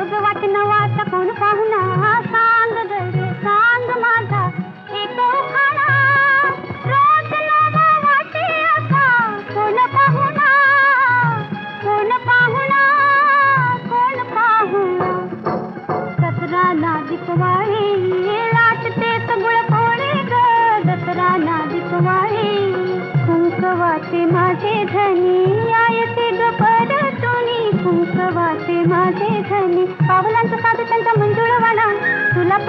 دسرا نا دائی کم کھنی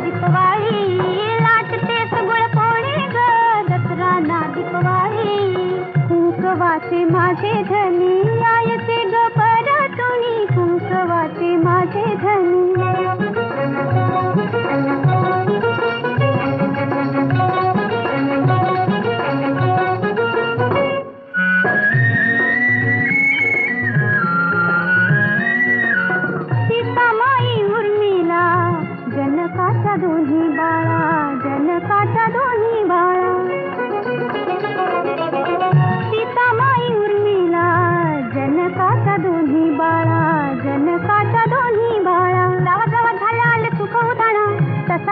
دی پڑی لاتتے سگڑ پاؤ گا ناد پاری کم کاتے مجھے دھنی آئیتے گپ راتونی کنک واتے مجھے دھنی